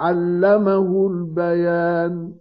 عَلَّمَهُ الْبَيَانَ.